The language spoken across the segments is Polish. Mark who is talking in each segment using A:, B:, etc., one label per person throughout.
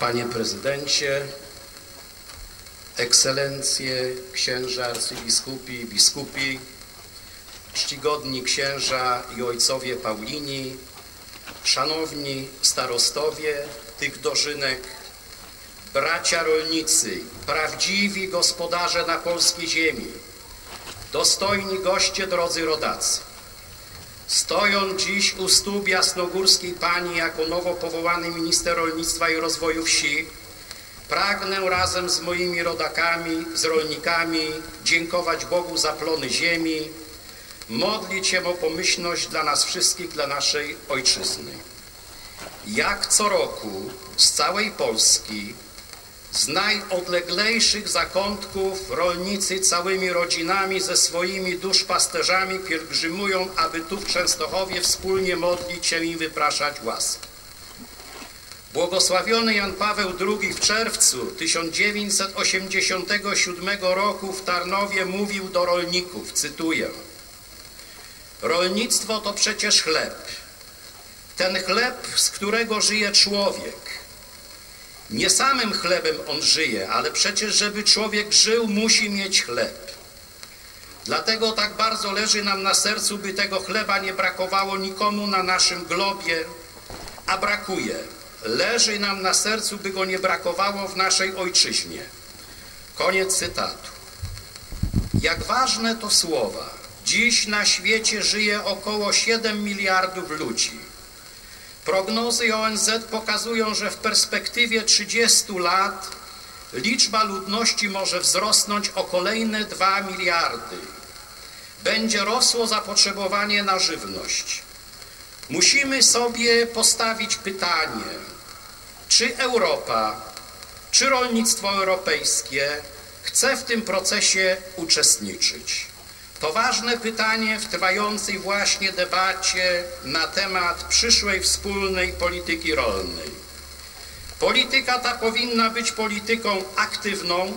A: Panie Prezydencie, Ekscelencje, księża, arcybiskupi, biskupi, czcigodni księża i ojcowie Paulini, szanowni starostowie tych dożynek, bracia rolnicy, prawdziwi gospodarze na polskiej ziemi, dostojni goście, drodzy rodacy. Stoją dziś u stóp jasnogórskiej Pani jako nowo powołany minister rolnictwa i rozwoju wsi, pragnę razem z moimi rodakami, z rolnikami dziękować Bogu za plony ziemi, modlić się o pomyślność dla nas wszystkich, dla naszej ojczyzny. Jak co roku z całej Polski, z najodleglejszych zakątków rolnicy całymi rodzinami ze swoimi duszpasterzami pielgrzymują, aby tu w Częstochowie wspólnie modlić się i wypraszać łask. Błogosławiony Jan Paweł II w czerwcu 1987 roku w Tarnowie mówił do rolników, cytuję Rolnictwo to przecież chleb. Ten chleb, z którego żyje człowiek. Nie samym chlebem on żyje, ale przecież, żeby człowiek żył, musi mieć chleb. Dlatego tak bardzo leży nam na sercu, by tego chleba nie brakowało nikomu na naszym globie, a brakuje. Leży nam na sercu, by go nie brakowało w naszej ojczyźnie. Koniec cytatu. Jak ważne to słowa. Dziś na świecie żyje około 7 miliardów ludzi. Prognozy ONZ pokazują, że w perspektywie 30 lat liczba ludności może wzrosnąć o kolejne 2 miliardy. Będzie rosło zapotrzebowanie na żywność. Musimy sobie postawić pytanie, czy Europa, czy rolnictwo europejskie chce w tym procesie uczestniczyć. To ważne pytanie w trwającej właśnie debacie na temat przyszłej wspólnej polityki rolnej. Polityka ta powinna być polityką aktywną,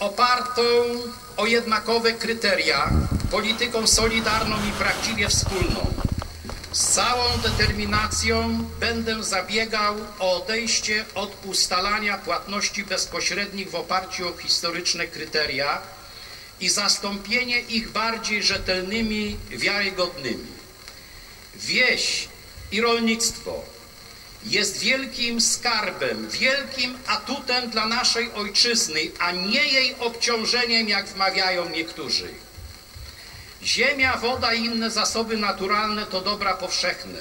A: opartą o jednakowe kryteria, polityką solidarną i prawdziwie wspólną. Z całą determinacją będę zabiegał o odejście od ustalania płatności bezpośrednich w oparciu o historyczne kryteria i zastąpienie ich bardziej rzetelnymi, wiarygodnymi. Wieś i rolnictwo jest wielkim skarbem, wielkim atutem dla naszej ojczyzny, a nie jej obciążeniem, jak wmawiają niektórzy. Ziemia, woda i inne zasoby naturalne to dobra powszechne.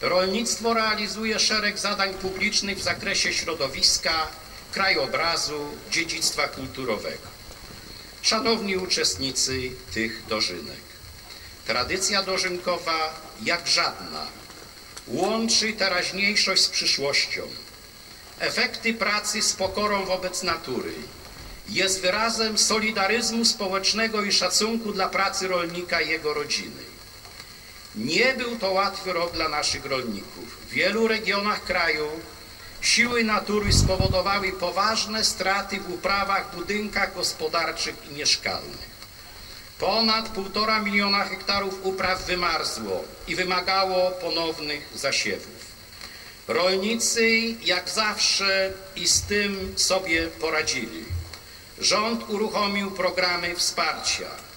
A: Rolnictwo realizuje szereg zadań publicznych w zakresie środowiska, krajobrazu, dziedzictwa kulturowego. Szanowni uczestnicy tych dożynek, tradycja dożynkowa jak żadna łączy teraźniejszość z przyszłością. Efekty pracy z pokorą wobec natury, jest wyrazem solidaryzmu społecznego i szacunku dla pracy rolnika i jego rodziny. Nie był to łatwy rok dla naszych rolników. W wielu regionach kraju siły natury spowodowały poważne straty w uprawach, budynkach gospodarczych i mieszkalnych. Ponad półtora miliona hektarów upraw wymarzło i wymagało ponownych zasiewów. Rolnicy jak zawsze i z tym sobie poradzili rząd uruchomił programy wsparcia.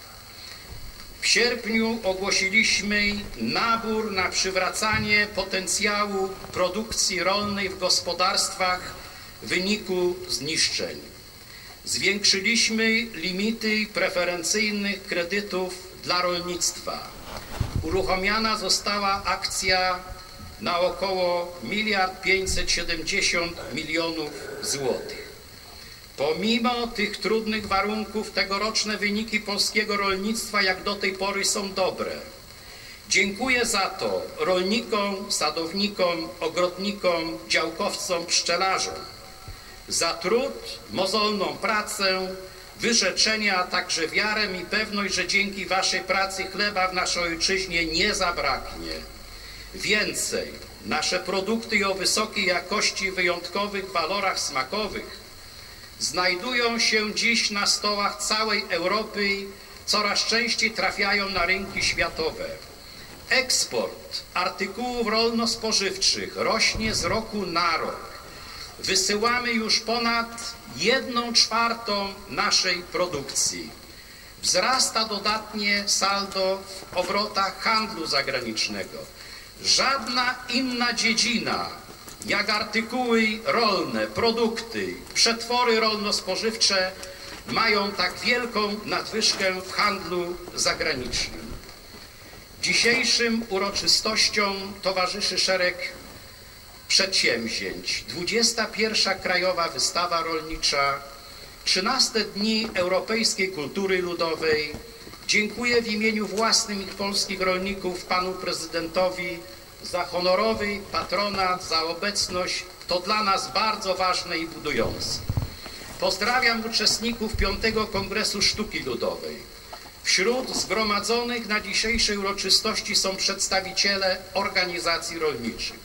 A: W sierpniu ogłosiliśmy nabór na przywracanie potencjału produkcji rolnej w gospodarstwach w wyniku zniszczeń. Zwiększyliśmy limity preferencyjnych kredytów dla rolnictwa. Uruchomiona została akcja na około 1 570 milionów złotych. Pomimo tych trudnych warunków tegoroczne wyniki polskiego rolnictwa jak do tej pory są dobre. Dziękuję za to rolnikom, sadownikom, ogrodnikom, działkowcom, pszczelarzom za trud, mozolną pracę, wyrzeczenia, a także wiarę i pewność, że dzięki waszej pracy chleba w naszej ojczyźnie nie zabraknie. Więcej, nasze produkty o wysokiej jakości i wyjątkowych walorach smakowych znajdują się dziś na stołach całej Europy i coraz częściej trafiają na rynki światowe. Eksport artykułów rolno-spożywczych rośnie z roku na rok. wysyłamy już ponad jedną czwartą naszej produkcji. Wzrasta dodatnie saldo w obrotach handlu zagranicznego. Żadna inna dziedzina, jak artykuły rolne, produkty, przetwory rolno-spożywcze, mają tak wielką nadwyżkę w handlu zagranicznym. Dzisiejszym uroczystościom towarzyszy szereg przedsięwzięć. 21. Krajowa Wystawa Rolnicza, 13 Dni Europejskiej Kultury Ludowej. Dziękuję w imieniu własnym i polskich rolników panu prezydentowi za honorowy patronat, za obecność. To dla nas bardzo ważne i budujące. Pozdrawiam uczestników V Kongresu Sztuki Ludowej. Wśród zgromadzonych na dzisiejszej uroczystości są przedstawiciele organizacji rolniczych.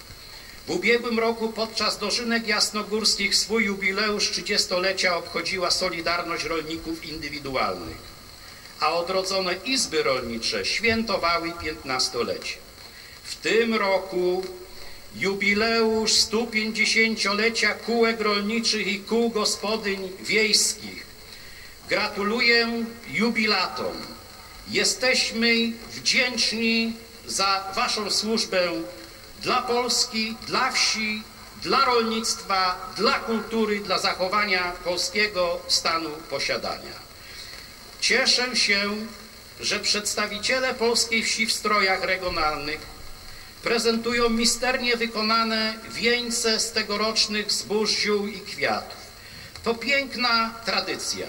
A: W ubiegłym roku podczas dożynek jasnogórskich swój jubileusz 30-lecia obchodziła Solidarność Rolników Indywidualnych, a odrodzone izby rolnicze świętowały 15-lecie. W tym roku jubileusz 150-lecia kółek rolniczych i kół gospodyń wiejskich. Gratuluję jubilatom. Jesteśmy wdzięczni za Waszą służbę dla Polski, dla wsi, dla rolnictwa, dla kultury, dla zachowania polskiego stanu posiadania. Cieszę się, że przedstawiciele polskiej wsi w strojach regionalnych prezentują misternie wykonane wieńce z tegorocznych zbóż, ziół i kwiatów. To piękna tradycja.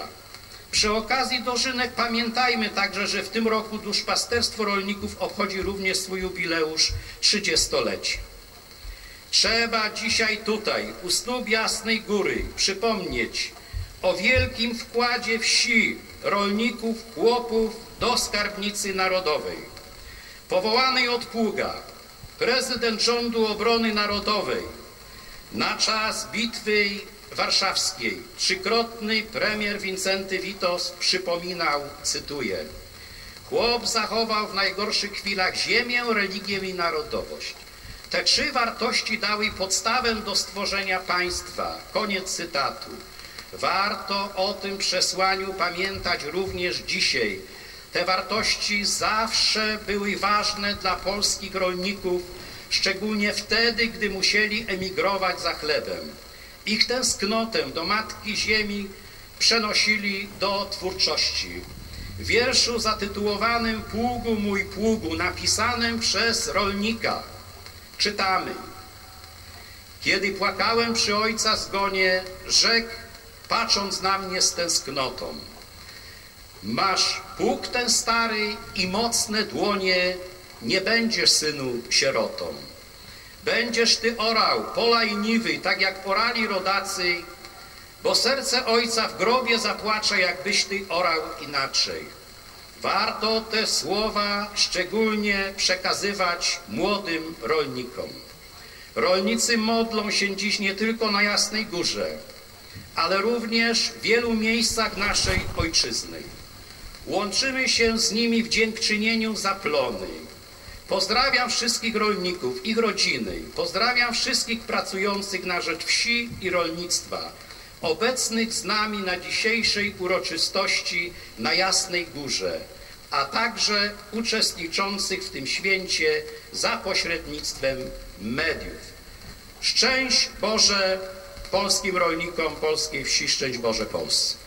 A: Przy okazji dożynek pamiętajmy także, że w tym roku duszpasterstwo rolników obchodzi również swój jubileusz 30-lecie. Trzeba dzisiaj tutaj, u stóp Jasnej Góry, przypomnieć o wielkim wkładzie wsi, rolników, chłopów do skarbnicy narodowej. Powołanej od pługa, prezydent rządu obrony narodowej na czas bitwy warszawskiej trzykrotny premier Wincenty Witos przypominał, cytuję, chłop zachował w najgorszych chwilach ziemię, religię i narodowość. Te trzy wartości dały podstawę do stworzenia państwa. Koniec cytatu. Warto o tym przesłaniu pamiętać również dzisiaj, te wartości zawsze były ważne dla polskich rolników, szczególnie wtedy, gdy musieli emigrować za chlebem. Ich tęsknotę do Matki Ziemi przenosili do twórczości. W wierszu zatytułowanym Pługu mój pługu, napisanym przez rolnika, czytamy Kiedy płakałem przy ojca zgonie, rzekł, patrząc na mnie z tęsknotą Masz pług ten stary i mocne dłonie, nie będziesz, synu, sierotą. Będziesz ty orał pola i niwy, tak jak orali rodacy, bo serce ojca w grobie zapłacze, jakbyś ty orał inaczej. Warto te słowa szczególnie przekazywać młodym rolnikom. Rolnicy modlą się dziś nie tylko na Jasnej Górze, ale również w wielu miejscach naszej ojczyzny. Łączymy się z nimi w dziękczynieniu za plony. Pozdrawiam wszystkich rolników, ich rodziny. Pozdrawiam wszystkich pracujących na rzecz wsi i rolnictwa, obecnych z nami na dzisiejszej uroczystości na Jasnej Górze, a także uczestniczących w tym święcie za pośrednictwem mediów. Szczęść Boże polskim rolnikom, polskiej wsi, szczęść Boże Polsce.